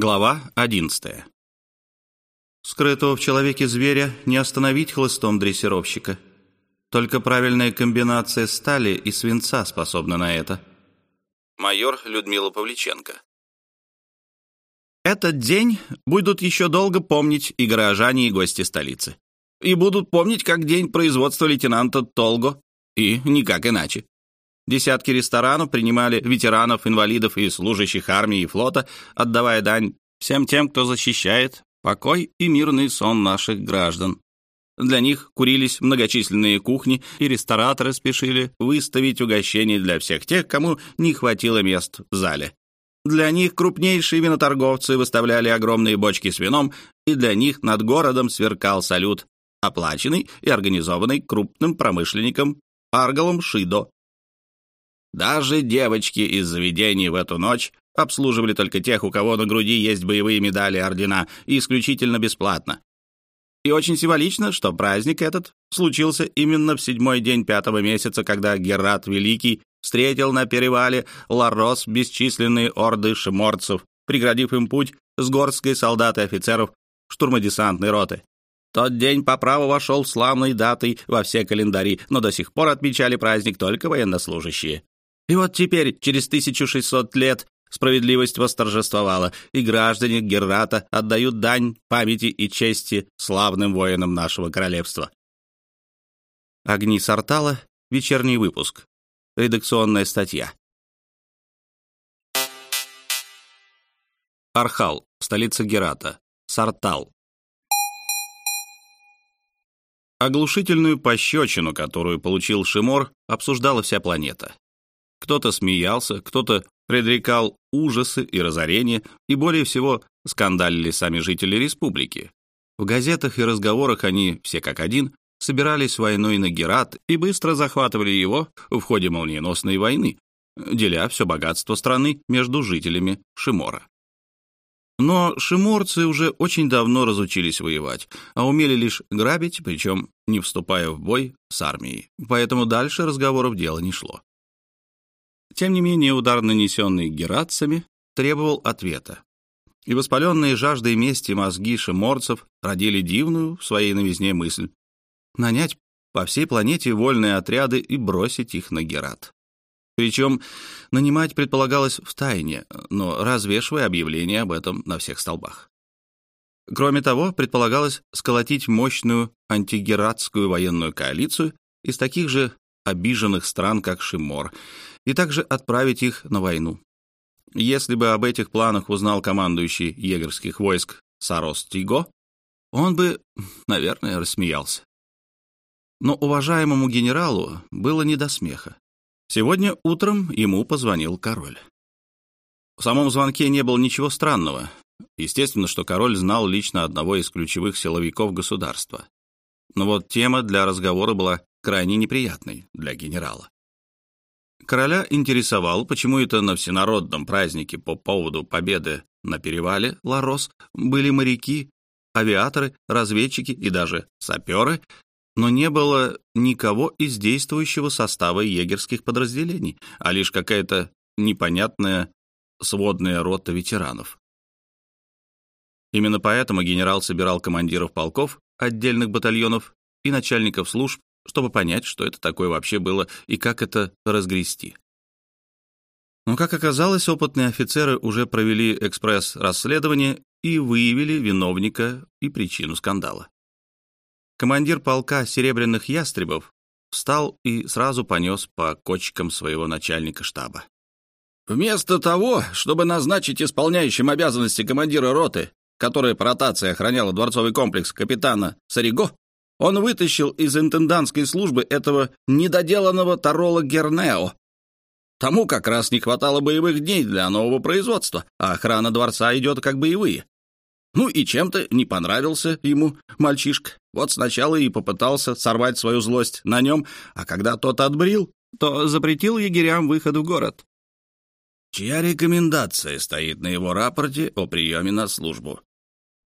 Глава 11. Скрытого в человеке зверя не остановить хлыстом дрессировщика. Только правильная комбинация стали и свинца способна на это. Майор Людмила Павличенко. Этот день будут еще долго помнить и горожане, и гости столицы. И будут помнить как день производства лейтенанта Толго, и никак иначе. Десятки ресторанов принимали ветеранов, инвалидов и служащих армии и флота, отдавая дань всем тем, кто защищает покой и мирный сон наших граждан. Для них курились многочисленные кухни, и рестораторы спешили выставить угощения для всех тех, кому не хватило мест в зале. Для них крупнейшие виноторговцы выставляли огромные бочки с вином, и для них над городом сверкал салют, оплаченный и организованный крупным промышленником Арголом Шидо. Даже девочки из заведений в эту ночь обслуживали только тех, у кого на груди есть боевые медали ордена, исключительно бесплатно. И очень символично, что праздник этот случился именно в седьмой день пятого месяца, когда Герат Великий встретил на перевале Ларос бесчисленные орды шиморцев, преградив им путь с горской солдат и офицеров штурмодесантной роты. Тот день по праву вошел славной датой во все календари, но до сих пор отмечали праздник только военнослужащие. И вот теперь, через 1600 лет, справедливость восторжествовала, и граждане Геррата отдают дань памяти и чести славным воинам нашего королевства. Огни Сартала. Вечерний выпуск. Редакционная статья. Архал, столица Герата. Сартал. Оглушительную пощечину, которую получил Шимор, обсуждала вся планета. Кто-то смеялся, кто-то предрекал ужасы и разорения, и более всего скандалили сами жители республики. В газетах и разговорах они, все как один, собирались войной на Герат и быстро захватывали его в ходе молниеносной войны, деля все богатство страны между жителями Шимора. Но шиморцы уже очень давно разучились воевать, а умели лишь грабить, причем не вступая в бой с армией, поэтому дальше разговоров дело не шло. Тем не менее, удар, нанесенный герацами, требовал ответа. И воспаленные жаждой мести мозги шиморцев родили дивную в своей новизне мысль — нанять по всей планете вольные отряды и бросить их на Герат. Причем нанимать предполагалось в тайне, но развешивая объявления об этом на всех столбах. Кроме того, предполагалось сколотить мощную антигератскую военную коалицию из таких же обиженных стран, как Шимор, и также отправить их на войну. Если бы об этих планах узнал командующий егерских войск Сарос Тиго, он бы, наверное, рассмеялся. Но уважаемому генералу было не до смеха. Сегодня утром ему позвонил король. В самом звонке не было ничего странного. Естественно, что король знал лично одного из ключевых силовиков государства. Но вот тема для разговора была крайне неприятной для генерала. Короля интересовал, почему это на всенародном празднике по поводу победы на перевале Ларос были моряки, авиаторы, разведчики и даже саперы, но не было никого из действующего состава егерских подразделений, а лишь какая-то непонятная сводная рота ветеранов. Именно поэтому генерал собирал командиров полков, отдельных батальонов и начальников служб чтобы понять, что это такое вообще было и как это разгрести. Но, как оказалось, опытные офицеры уже провели экспресс-расследование и выявили виновника и причину скандала. Командир полка «Серебряных ястребов» встал и сразу понес по кочкам своего начальника штаба. Вместо того, чтобы назначить исполняющим обязанности командира роты, которая по охраняла дворцовый комплекс капитана Сариго, он вытащил из интендантской службы этого недоделанного Тарола Гернео. Тому как раз не хватало боевых дней для нового производства, а охрана дворца идет как боевые. Ну и чем-то не понравился ему мальчишка. Вот сначала и попытался сорвать свою злость на нем, а когда тот отбрил, то запретил егерям выход в город. Чья рекомендация стоит на его рапорте о приеме на службу?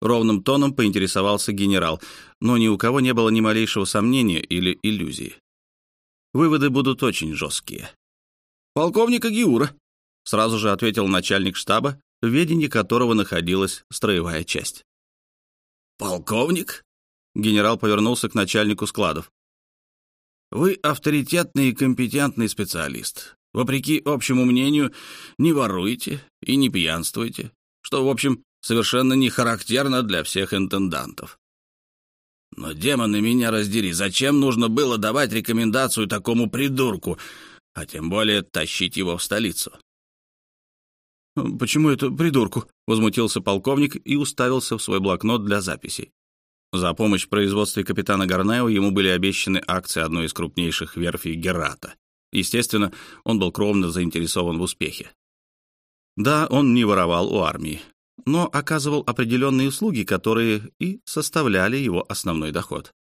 Ровным тоном поинтересовался генерал, но ни у кого не было ни малейшего сомнения или иллюзии. Выводы будут очень жесткие. «Полковника Гиура», — сразу же ответил начальник штаба, в ведении которого находилась строевая часть. «Полковник?» — генерал повернулся к начальнику складов. «Вы авторитетный и компетентный специалист. Вопреки общему мнению, не воруете и не пьянствуете, что, в общем, совершенно не характерно для всех интендантов. Но, демоны, меня раздери, зачем нужно было давать рекомендацию такому придурку, а тем более тащить его в столицу? «Почему это придурку?» — возмутился полковник и уставился в свой блокнот для записей. За помощь в производстве капитана Гарнео ему были обещаны акции одной из крупнейших верфей Герата. Естественно, он был кровно заинтересован в успехе. Да, он не воровал у армии, но оказывал определенные услуги, которые и составляли его основной доход.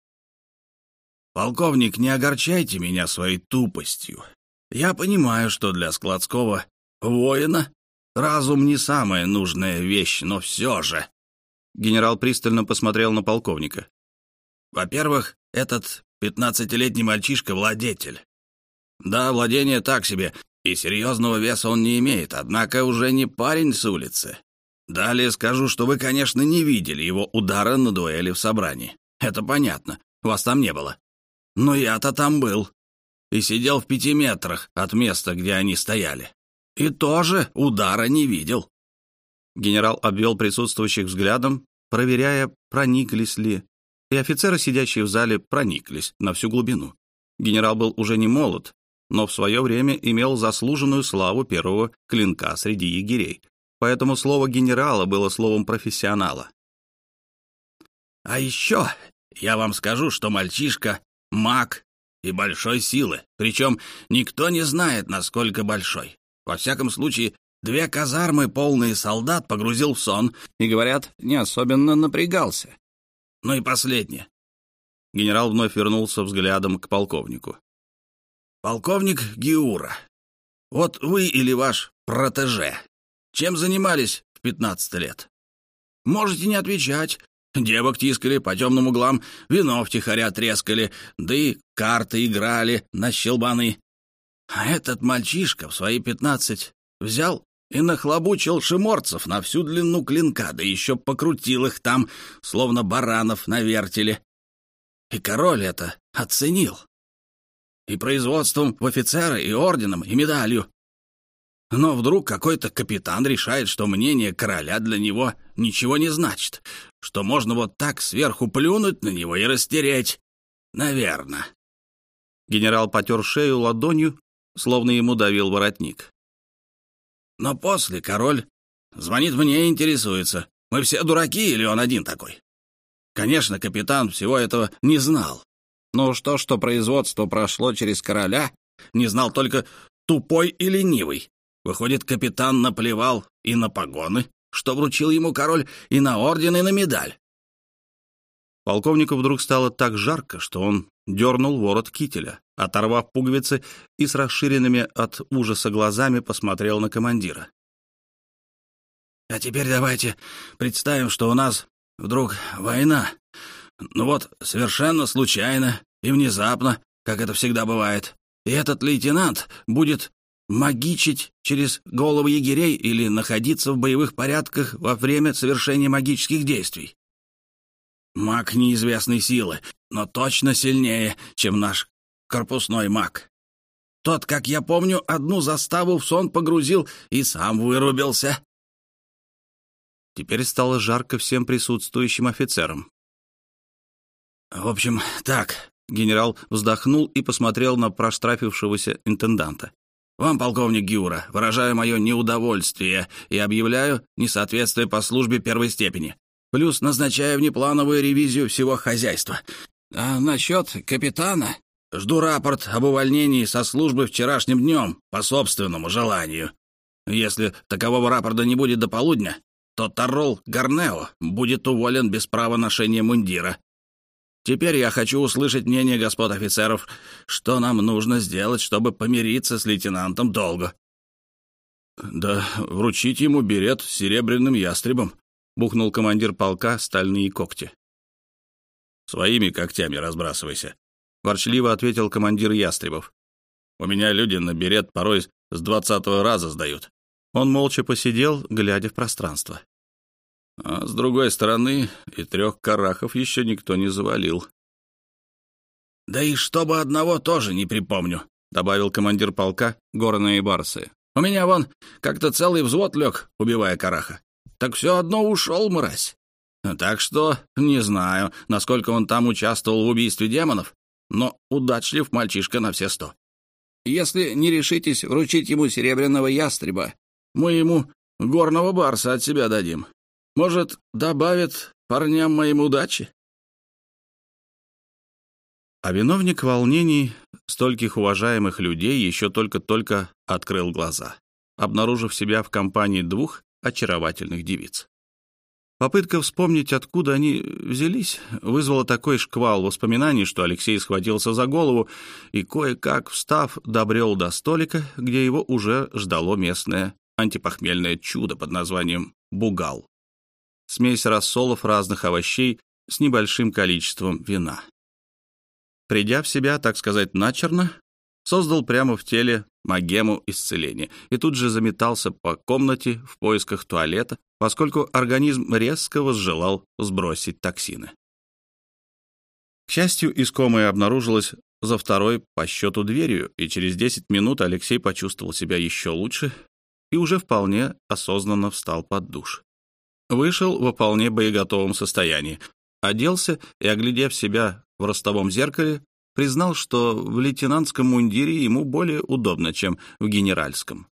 «Полковник, не огорчайте меня своей тупостью. Я понимаю, что для складского воина разум не самая нужная вещь, но все же...» Генерал пристально посмотрел на полковника. «Во-первых, этот пятнадцатилетний мальчишка — владетель. Да, владение так себе, и серьезного веса он не имеет, однако уже не парень с улицы. Далее скажу, что вы, конечно, не видели его удара на дуэли в собрании. Это понятно, вас там не было. Но я-то там был. И сидел в пяти метрах от места, где они стояли. И тоже удара не видел. Генерал обвел присутствующих взглядом, проверяя, прониклись ли. И офицеры, сидящие в зале, прониклись на всю глубину. Генерал был уже не молод, но в свое время имел заслуженную славу первого клинка среди егерей, поэтому слово генерала было словом профессионала. «А еще я вам скажу, что мальчишка — маг и большой силы, причем никто не знает, насколько большой. Во всяком случае, две казармы, полные солдат, погрузил в сон и, говорят, не особенно напрягался. Ну и последнее». Генерал вновь вернулся взглядом к полковнику. «Полковник Гиура, вот вы или ваш протеже, чем занимались в 15 лет? Можете не отвечать. Девок тискали по темным углам, вино втихаря трескали, да и карты играли на щелбаны. А этот мальчишка в свои пятнадцать взял и нахлобучил шиморцев на всю длину клинка, да еще покрутил их там, словно баранов на вертеле. И король это оценил и производством в офицеры, и орденом, и медалью. Но вдруг какой-то капитан решает, что мнение короля для него ничего не значит, что можно вот так сверху плюнуть на него и растереть. Наверное. Генерал потер шею ладонью, словно ему давил воротник. Но после король звонит мне и интересуется, мы все дураки или он один такой? Конечно, капитан всего этого не знал. Но уж то, что производство прошло через короля, не знал только тупой и ленивый. Выходит, капитан наплевал и на погоны, что вручил ему король, и на орден, и на медаль. Полковнику вдруг стало так жарко, что он дернул ворот кителя, оторвав пуговицы и с расширенными от ужаса глазами посмотрел на командира. «А теперь давайте представим, что у нас вдруг война, ну вот, совершенно случайно и внезапно, как это всегда бывает. И этот лейтенант будет магичить через головы егерей или находиться в боевых порядках во время совершения магических действий. Маг неизвестной силы, но точно сильнее, чем наш корпусной маг. Тот, как я помню, одну заставу в сон погрузил и сам вырубился. Теперь стало жарко всем присутствующим офицерам. В общем, так. Генерал вздохнул и посмотрел на проштрафившегося интенданта. «Вам, полковник Гюра, выражаю мое неудовольствие и объявляю несоответствие по службе первой степени. Плюс назначаю внеплановую ревизию всего хозяйства. А насчет капитана? Жду рапорт об увольнении со службы вчерашним днем, по собственному желанию. Если такового рапорта не будет до полудня, то Таррол Гарнео будет уволен без права ношения мундира, Теперь я хочу услышать мнение господ офицеров, что нам нужно сделать, чтобы помириться с лейтенантом Долго». «Да вручить ему берет с серебряным ястребом», — бухнул командир полка стальные когти. «Своими когтями разбрасывайся», — ворчливо ответил командир ястребов. «У меня люди на берет порой с двадцатого раза сдают. Он молча посидел, глядя в пространство. А с другой стороны, и трех карахов еще никто не завалил. «Да и чтобы одного тоже не припомню», — добавил командир полка горные барсы. «У меня вон как-то целый взвод лег, убивая караха. Так все одно ушел, мразь. Так что не знаю, насколько он там участвовал в убийстве демонов, но удачлив мальчишка на все сто. Если не решитесь вручить ему серебряного ястреба, мы ему горного барса от себя дадим. Может, добавит парням моим удачи?» А виновник волнений стольких уважаемых людей еще только-только открыл глаза, обнаружив себя в компании двух очаровательных девиц. Попытка вспомнить, откуда они взялись, вызвала такой шквал воспоминаний, что Алексей схватился за голову и, кое-как встав, добрел до столика, где его уже ждало местное антипохмельное чудо под названием «бугал». Смесь рассолов разных овощей с небольшим количеством вина. Придя в себя, так сказать, начерно, создал прямо в теле магему исцеления и тут же заметался по комнате в поисках туалета, поскольку организм резко возжелал сбросить токсины. К счастью, искомое обнаружилось за второй по счету дверью, и через 10 минут Алексей почувствовал себя еще лучше и уже вполне осознанно встал под душ. Вышел во вполне боеготовом состоянии, оделся и, оглядев себя в ростовом зеркале, признал, что в лейтенантском мундире ему более удобно, чем в генеральском.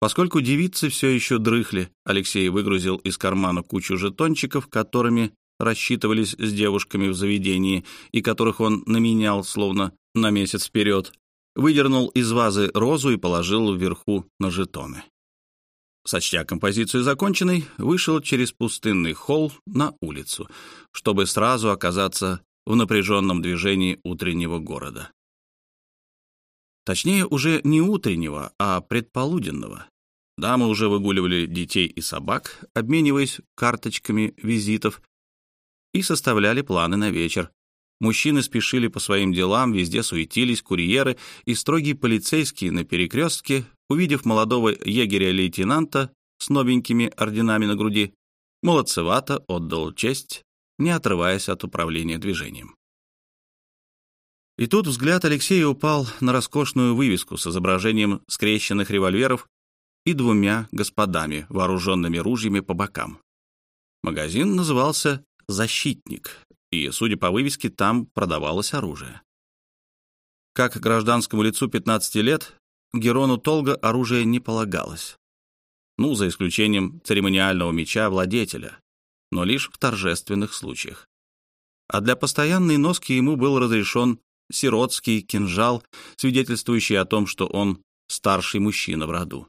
Поскольку девицы все еще дрыхли, Алексей выгрузил из кармана кучу жетончиков, которыми рассчитывались с девушками в заведении и которых он наменял словно на месяц вперед, выдернул из вазы розу и положил вверху на жетоны. Сочтя композицию законченной, вышел через пустынный холл на улицу, чтобы сразу оказаться в напряженном движении утреннего города. Точнее, уже не утреннего, а предполуденного. Дамы уже выгуливали детей и собак, обмениваясь карточками визитов и составляли планы на вечер. Мужчины спешили по своим делам, везде суетились курьеры и строгие полицейские на перекрестке, увидев молодого егеря-лейтенанта с новенькими орденами на груди, молодцевато отдал честь не отрываясь от управления движением. И тут взгляд Алексея упал на роскошную вывеску с изображением скрещенных револьверов и двумя господами, вооруженными ружьями по бокам. Магазин назывался «Защитник», и, судя по вывеске, там продавалось оружие. Как гражданскому лицу 15 лет, Герону Толга оружие не полагалось. Ну, за исключением церемониального меча владетеля, но лишь в торжественных случаях. А для постоянной носки ему был разрешен сиротский кинжал, свидетельствующий о том, что он старший мужчина в роду.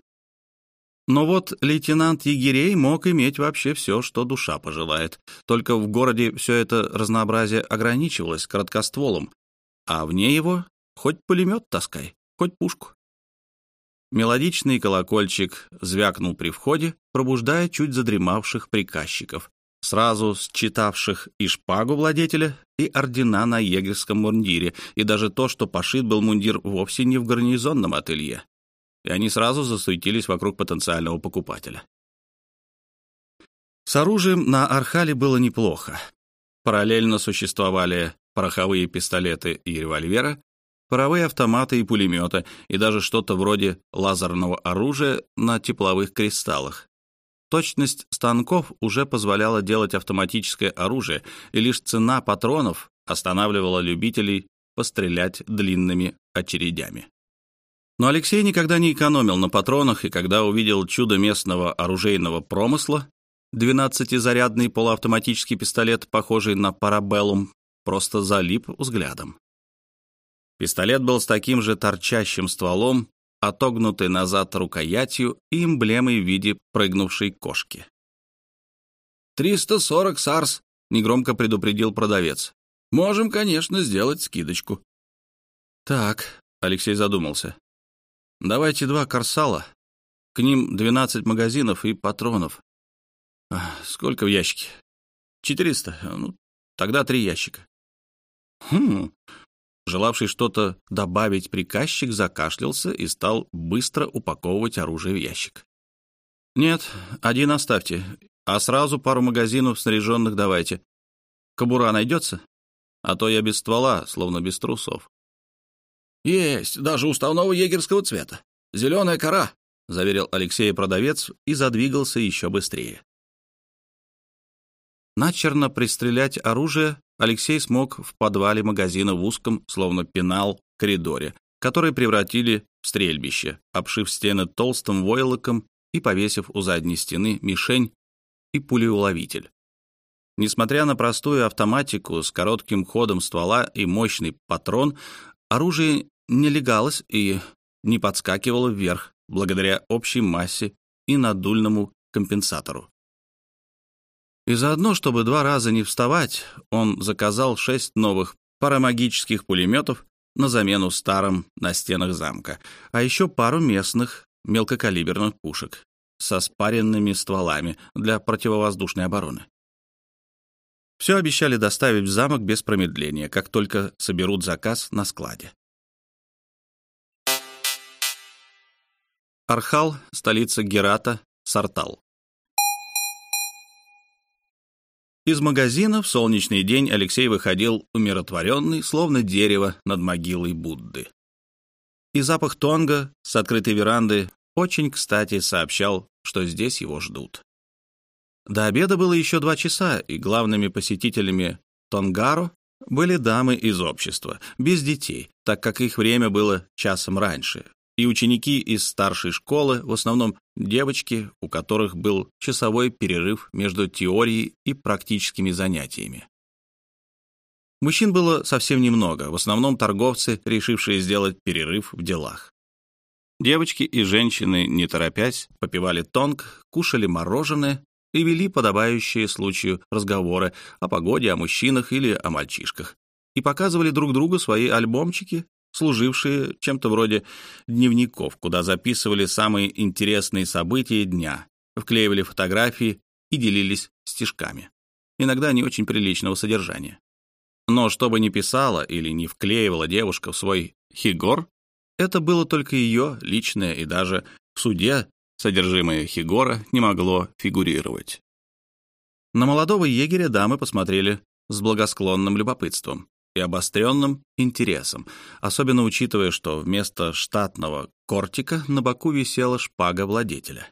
Но вот лейтенант егерей мог иметь вообще все, что душа пожелает. Только в городе все это разнообразие ограничивалось короткостволом, а вне его хоть пулемет таскай, хоть пушку. Мелодичный колокольчик звякнул при входе, пробуждая чуть задремавших приказчиков, сразу считавших и шпагу владетеля, и ордена на егерском мундире, и даже то, что пошит был мундир вовсе не в гарнизонном ателье. И они сразу засуетились вокруг потенциального покупателя. С оружием на Архале было неплохо. Параллельно существовали пороховые пистолеты и револьверы, паровые автоматы и пулеметы, и даже что-то вроде лазерного оружия на тепловых кристаллах. Точность станков уже позволяла делать автоматическое оружие, и лишь цена патронов останавливала любителей пострелять длинными очередями. Но Алексей никогда не экономил на патронах, и когда увидел чудо местного оружейного промысла, 12-зарядный полуавтоматический пистолет, похожий на парабеллум, просто залип взглядом. Пистолет был с таким же торчащим стволом, отогнутой назад рукоятью и эмблемой в виде прыгнувшей кошки. «Триста сорок сарс», — негромко предупредил продавец. «Можем, конечно, сделать скидочку». «Так», — Алексей задумался. «Давайте два корсала. К ним двенадцать магазинов и патронов. Сколько в ящике? Четыреста. Ну, тогда три ящика». «Хм, Желавший что-то добавить приказчик закашлялся и стал быстро упаковывать оружие в ящик. «Нет, один оставьте, а сразу пару магазинов снаряженных давайте. Кобура найдется? А то я без ствола, словно без трусов». «Есть, даже уставного егерского цвета. Зеленая кора», — заверил Алексей продавец и задвигался еще быстрее. Начерно пристрелять оружие Алексей смог в подвале магазина в узком, словно пенал, коридоре, который превратили в стрельбище, обшив стены толстым войлоком и повесив у задней стены мишень и пулеуловитель. Несмотря на простую автоматику с коротким ходом ствола и мощный патрон, оружие не легалось и не подскакивало вверх благодаря общей массе и надульному компенсатору. И заодно, чтобы два раза не вставать, он заказал шесть новых парамагических пулеметов на замену старым на стенах замка, а еще пару местных мелкокалиберных пушек со спаренными стволами для противовоздушной обороны. Все обещали доставить в замок без промедления, как только соберут заказ на складе. Архал, столица Герата, Сартал. Из магазина в солнечный день Алексей выходил умиротворенный, словно дерево над могилой Будды. И запах тонга с открытой веранды очень кстати сообщал, что здесь его ждут. До обеда было еще два часа, и главными посетителями Тонгаро были дамы из общества, без детей, так как их время было часом раньше, и ученики из старшей школы, в основном девочки, у которых был часовой перерыв между теорией и практическими занятиями. Мужчин было совсем немного, в основном торговцы, решившие сделать перерыв в делах. Девочки и женщины, не торопясь, попивали тонг, кушали мороженое и вели подобающие случаю разговоры о погоде, о мужчинах или о мальчишках, и показывали друг другу свои альбомчики служившие чем-то вроде дневников, куда записывали самые интересные события дня, вклеивали фотографии и делились стишками, иногда не очень приличного содержания. Но что бы ни писала или не вклеивала девушка в свой хигор, это было только ее личное, и даже в суде содержимое хигора не могло фигурировать. На молодого егеря дамы посмотрели с благосклонным любопытством и обостренным интересом, особенно учитывая, что вместо штатного кортика на боку висела шпага владетеля.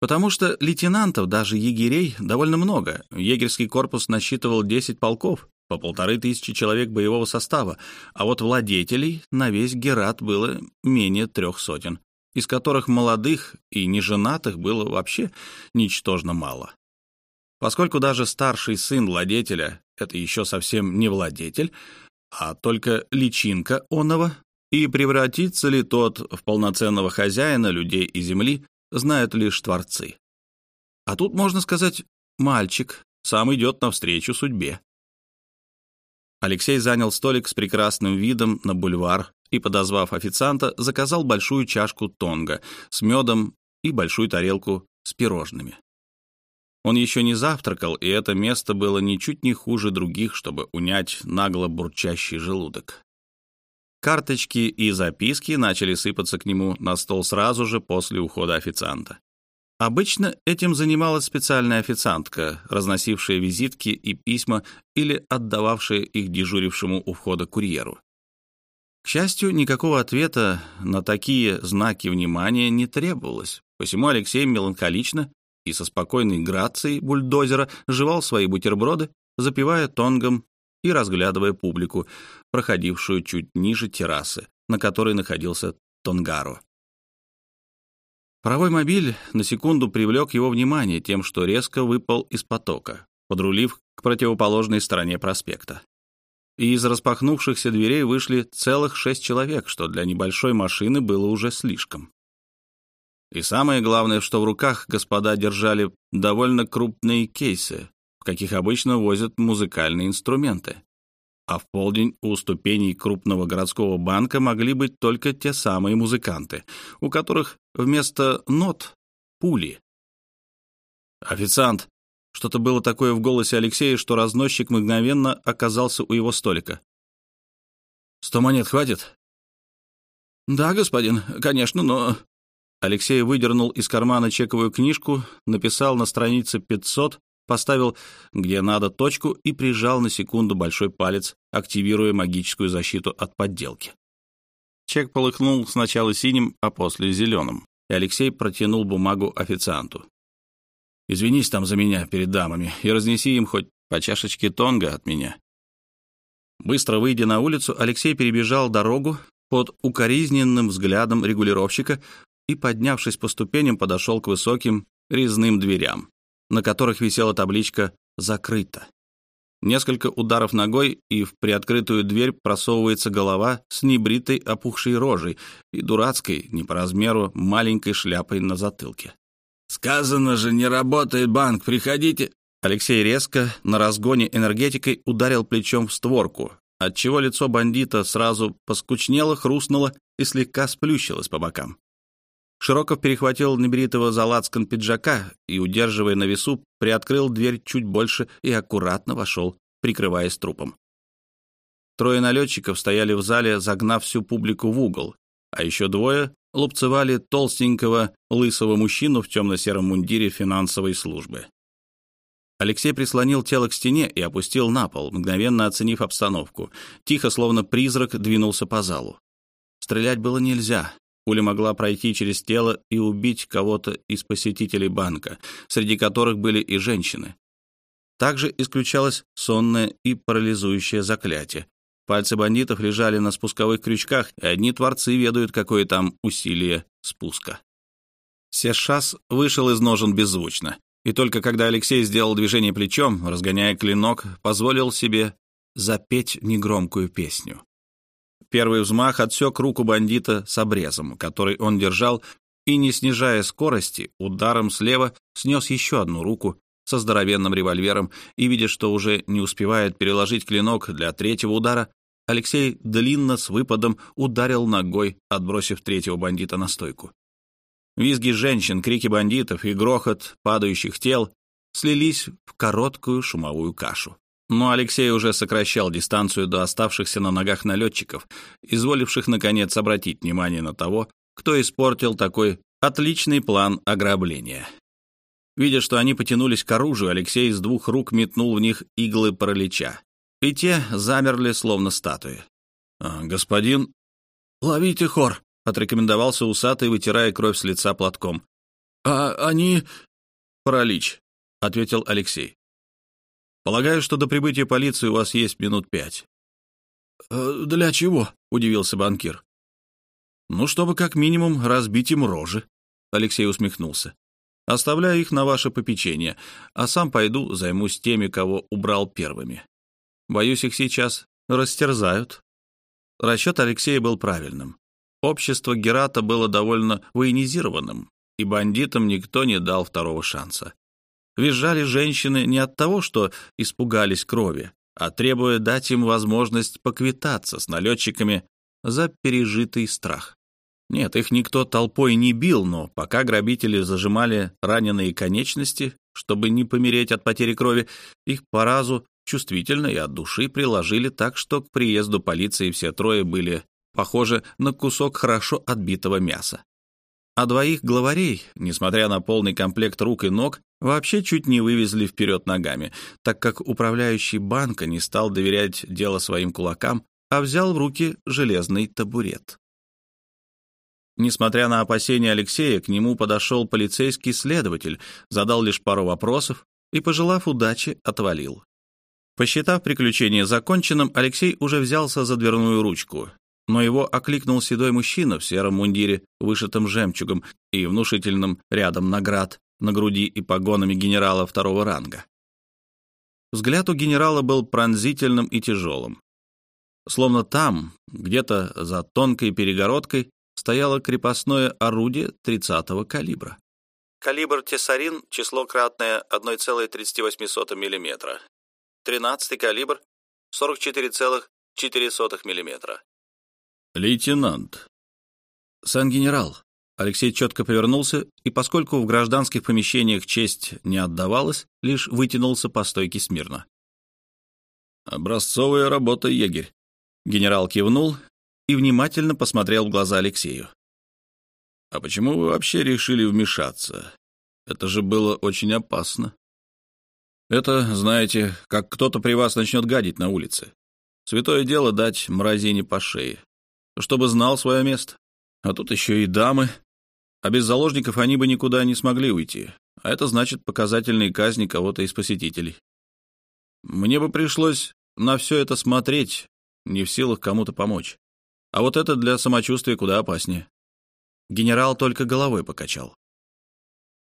Потому что лейтенантов, даже егерей, довольно много. Егерский корпус насчитывал 10 полков, по полторы тысячи человек боевого состава, а вот владетелей на весь Герат было менее трех сотен, из которых молодых и неженатых было вообще ничтожно мало. Поскольку даже старший сын владетеля — это еще совсем не владетель, а только личинка оного, и превратится ли тот в полноценного хозяина людей и земли, знают лишь творцы. А тут, можно сказать, мальчик сам идет навстречу судьбе. Алексей занял столик с прекрасным видом на бульвар и, подозвав официанта, заказал большую чашку тонга с медом и большую тарелку с пирожными. Он еще не завтракал, и это место было ничуть не хуже других, чтобы унять нагло бурчащий желудок. Карточки и записки начали сыпаться к нему на стол сразу же после ухода официанта. Обычно этим занималась специальная официантка, разносившая визитки и письма или отдававшая их дежурившему у входа курьеру. К счастью, никакого ответа на такие знаки внимания не требовалось, посему Алексей меланхолично и со спокойной грацией бульдозера жевал свои бутерброды, запивая тонгом и разглядывая публику, проходившую чуть ниже террасы, на которой находился Тонгаро. Паровой мобиль на секунду привлек его внимание тем, что резко выпал из потока, подрулив к противоположной стороне проспекта. И из распахнувшихся дверей вышли целых шесть человек, что для небольшой машины было уже слишком. И самое главное, что в руках господа держали довольно крупные кейсы, в каких обычно возят музыкальные инструменты. А в полдень у ступеней крупного городского банка могли быть только те самые музыканты, у которых вместо нот — пули. «Официант!» Что-то было такое в голосе Алексея, что разносчик мгновенно оказался у его столика. «Сто монет хватит?» «Да, господин, конечно, но...» Алексей выдернул из кармана чековую книжку, написал на странице 500, поставил где надо точку и прижал на секунду большой палец, активируя магическую защиту от подделки. Чек полыхнул сначала синим, а после зеленым, и Алексей протянул бумагу официанту. «Извинись там за меня перед дамами и разнеси им хоть по чашечке тонга от меня». Быстро выйдя на улицу, Алексей перебежал дорогу под укоризненным взглядом регулировщика и, поднявшись по ступеням, подошел к высоким резным дверям, на которых висела табличка «Закрыто». Несколько ударов ногой, и в приоткрытую дверь просовывается голова с небритой опухшей рожей и дурацкой, не по размеру, маленькой шляпой на затылке. «Сказано же, не работает банк, приходите!» Алексей резко на разгоне энергетикой ударил плечом в створку, отчего лицо бандита сразу поскучнело, хрустнуло и слегка сплющилось по бокам. Широков перехватил небритого за лацкан пиджака и, удерживая на весу, приоткрыл дверь чуть больше и аккуратно вошел, прикрываясь трупом. Трое налетчиков стояли в зале, загнав всю публику в угол, а еще двое лупцевали толстенького лысого мужчину в темно-сером мундире финансовой службы. Алексей прислонил тело к стене и опустил на пол, мгновенно оценив обстановку. Тихо, словно призрак, двинулся по залу. Стрелять было нельзя, Пуля могла пройти через тело и убить кого-то из посетителей банка, среди которых были и женщины. Также исключалось сонное и парализующее заклятие. Пальцы бандитов лежали на спусковых крючках, и одни творцы ведают, какое там усилие спуска. Сешас вышел из ножен беззвучно, и только когда Алексей сделал движение плечом, разгоняя клинок, позволил себе запеть негромкую песню. Первый взмах отсек руку бандита с обрезом, который он держал, и, не снижая скорости, ударом слева снес еще одну руку со здоровенным револьвером, и, видя, что уже не успевает переложить клинок для третьего удара, Алексей длинно с выпадом ударил ногой, отбросив третьего бандита на стойку. Визги женщин, крики бандитов и грохот падающих тел слились в короткую шумовую кашу. Но Алексей уже сокращал дистанцию до оставшихся на ногах налетчиков, изволивших, наконец, обратить внимание на того, кто испортил такой отличный план ограбления. Видя, что они потянулись к оружию, Алексей с двух рук метнул в них иглы паралича, и те замерли, словно статуи. «А, «Господин...» «Ловите хор», — отрекомендовался усатый, вытирая кровь с лица платком. «А они...» «Паралич», — ответил Алексей. Полагаю, что до прибытия полиции у вас есть минут пять». «Э, «Для чего?» — удивился банкир. «Ну, чтобы как минимум разбить им рожи», — Алексей усмехнулся. «Оставляю их на ваше попечение, а сам пойду займусь теми, кого убрал первыми. Боюсь, их сейчас растерзают». Расчет Алексея был правильным. Общество Герата было довольно военизированным, и бандитам никто не дал второго шанса. Визжали женщины не от того, что испугались крови, а требуя дать им возможность поквитаться с налетчиками за пережитый страх. Нет, их никто толпой не бил, но пока грабители зажимали раненые конечности, чтобы не помереть от потери крови, их по разу чувствительно и от души приложили так, что к приезду полиции все трое были похожи на кусок хорошо отбитого мяса. А двоих главарей, несмотря на полный комплект рук и ног, вообще чуть не вывезли вперед ногами, так как управляющий банка не стал доверять дело своим кулакам, а взял в руки железный табурет. Несмотря на опасения Алексея, к нему подошел полицейский следователь, задал лишь пару вопросов и, пожелав удачи, отвалил. Посчитав приключение законченным, Алексей уже взялся за дверную ручку, но его окликнул седой мужчина в сером мундире, вышитом жемчугом и внушительным рядом наград на груди и погонами генерала второго ранга. Взгляд у генерала был пронзительным и тяжелым. Словно там, где-то за тонкой перегородкой, стояло крепостное орудие 30-го калибра. Калибр Тессарин, число кратное 1,38 мм. 13-й калибр 44,4 мм. «Лейтенант». «Сан-генерал». Алексей четко повернулся, и поскольку в гражданских помещениях честь не отдавалась, лишь вытянулся по стойке смирно. «Образцовая работа, егерь». Генерал кивнул и внимательно посмотрел в глаза Алексею. А почему вы вообще решили вмешаться? Это же было очень опасно. Это, знаете, как кто-то при вас начнет гадить на улице. Святое дело дать мразине по шее, чтобы знал свое место. А тут еще и дамы. А без заложников они бы никуда не смогли уйти. А это значит показательные казни кого-то из посетителей. Мне бы пришлось на все это смотреть, не в силах кому-то помочь. А вот это для самочувствия куда опаснее. Генерал только головой покачал.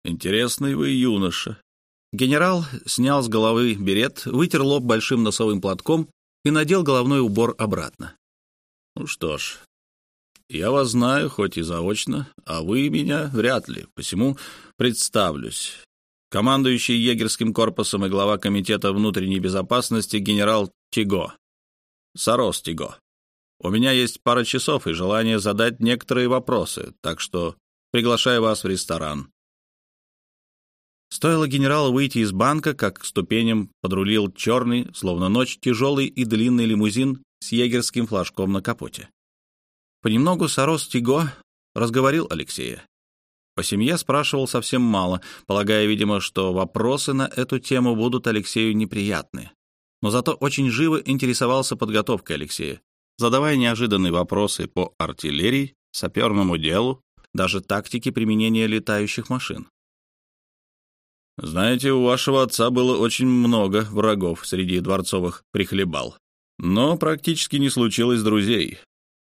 «Интересный вы юноша». Генерал снял с головы берет, вытер лоб большим носовым платком и надел головной убор обратно. «Ну что ж, я вас знаю, хоть и заочно, а вы меня вряд ли, посему представлюсь. Командующий егерским корпусом и глава Комитета внутренней безопасности генерал Тиго. Сарос Тиго. У меня есть пара часов и желание задать некоторые вопросы, так что приглашаю вас в ресторан. Стоило генералу выйти из банка, как к ступеням подрулил черный, словно ночь, тяжелый и длинный лимузин с егерским флажком на капоте. Понемногу Сарос Тиго разговорил Алексея. По семье спрашивал совсем мало, полагая, видимо, что вопросы на эту тему будут Алексею неприятны. Но зато очень живо интересовался подготовкой Алексея, задавая неожиданные вопросы по артиллерии, саперному делу, даже тактике применения летающих машин. «Знаете, у вашего отца было очень много врагов среди дворцовых прихлебал, но практически не случилось друзей.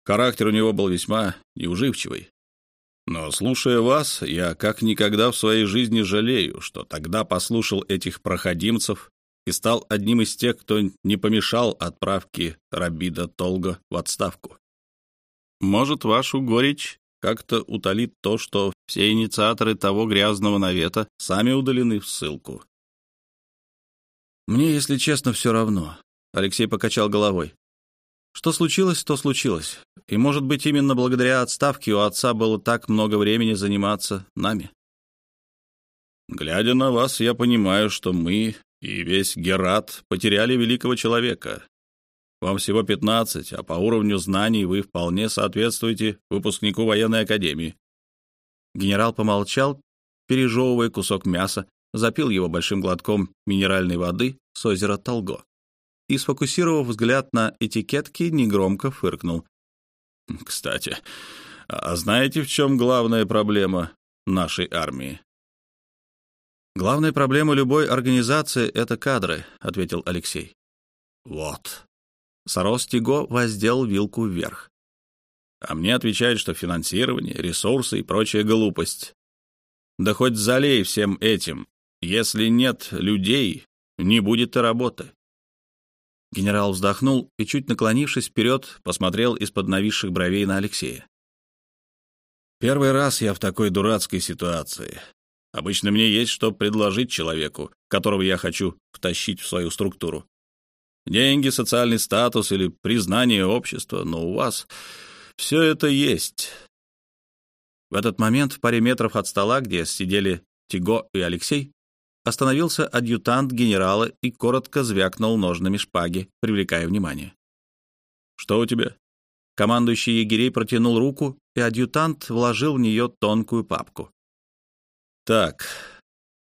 Характер у него был весьма неуживчивый. Но, слушая вас, я как никогда в своей жизни жалею, что тогда послушал этих проходимцев и стал одним из тех, кто не помешал отправке Рабида Толга в отставку. Может, вашу горечь как-то утолит то, что все инициаторы того грязного навета сами удалены в ссылку. «Мне, если честно, все равно», — Алексей покачал головой. «Что случилось, то случилось. И, может быть, именно благодаря отставке у отца было так много времени заниматься нами». «Глядя на вас, я понимаю, что мы и весь Герат потеряли великого человека. Вам всего 15, а по уровню знаний вы вполне соответствуете выпускнику военной академии». Генерал помолчал, пережевывая кусок мяса, запил его большим глотком минеральной воды с озера Толго и, сфокусировав взгляд на этикетке, негромко фыркнул. «Кстати, а знаете, в чем главная проблема нашей армии?» «Главная проблема любой организации — это кадры», — ответил Алексей. «Вот». Сарос Тиго воздел вилку вверх. «А мне отвечают, что финансирование, ресурсы и прочая глупость. Да хоть залей всем этим. Если нет людей, не будет и работы». Генерал вздохнул и, чуть наклонившись вперед, посмотрел из-под нависших бровей на Алексея. «Первый раз я в такой дурацкой ситуации. Обычно мне есть что предложить человеку, которого я хочу втащить в свою структуру. Деньги, социальный статус или признание общества, но у вас все это есть. В этот момент в паре метров от стола, где сидели Тиго и Алексей, остановился адъютант генерала и коротко звякнул ножными шпаги, привлекая внимание. «Что у тебя?» Командующий егерей протянул руку, и адъютант вложил в нее тонкую папку. Так.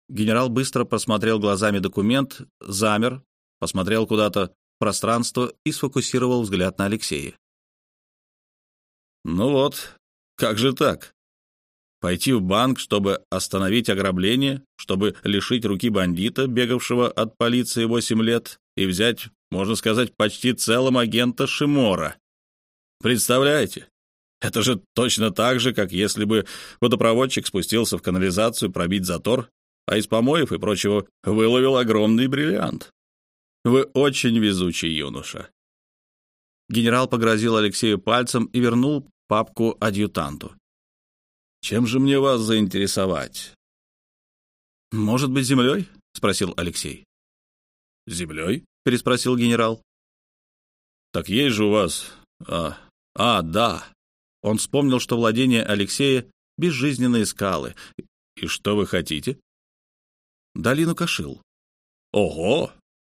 Генерал быстро просмотрел глазами документ, замер, посмотрел куда-то в пространство и сфокусировал взгляд на Алексея. Ну вот, как же так? Пойти в банк, чтобы остановить ограбление, чтобы лишить руки бандита, бегавшего от полиции восемь лет, и взять, можно сказать, почти целым агента Шимора. Представляете? Это же точно так же, как если бы водопроводчик спустился в канализацию пробить затор, а из помоев и прочего выловил огромный бриллиант. Вы очень везучий юноша. Генерал погрозил Алексею пальцем и вернул папку адъютанту. Чем же мне вас заинтересовать? Может быть, землей? спросил Алексей. Землей? переспросил генерал. Так есть же у вас... А, а да, он вспомнил, что владение Алексея — безжизненные скалы. «И что вы хотите?» «Долину Кашил». «Ого!»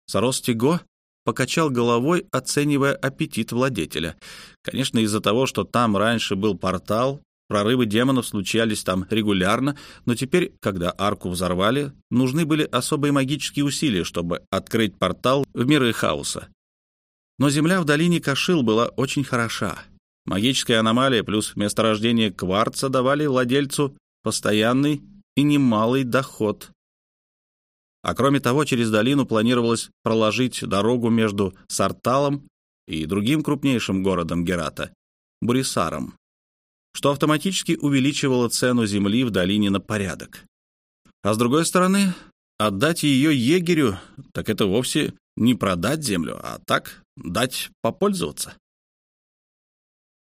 Сарос Тиго покачал головой, оценивая аппетит владетеля. Конечно, из-за того, что там раньше был портал, Прорывы демонов случались там регулярно, но теперь, когда арку взорвали, нужны были особые магические усилия, чтобы открыть портал в миры хаоса. Но земля в долине Кашил была очень хороша. Магическая аномалия плюс месторождение кварца давали владельцу постоянный и немалый доход. А кроме того, через долину планировалось проложить дорогу между Сарталом и другим крупнейшим городом Герата — Бурисаром что автоматически увеличивало цену земли в долине на порядок. А с другой стороны, отдать ее егерю, так это вовсе не продать землю, а так дать попользоваться.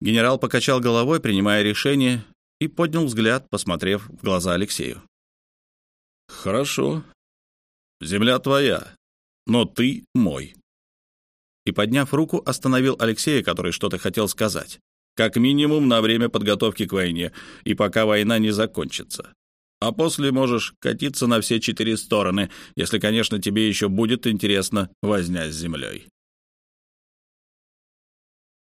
Генерал покачал головой, принимая решение, и поднял взгляд, посмотрев в глаза Алексею. «Хорошо. Земля твоя, но ты мой». И, подняв руку, остановил Алексея, который что-то хотел сказать. Как минимум на время подготовки к войне и пока война не закончится. А после можешь катиться на все четыре стороны, если, конечно, тебе еще будет интересно возня с землей.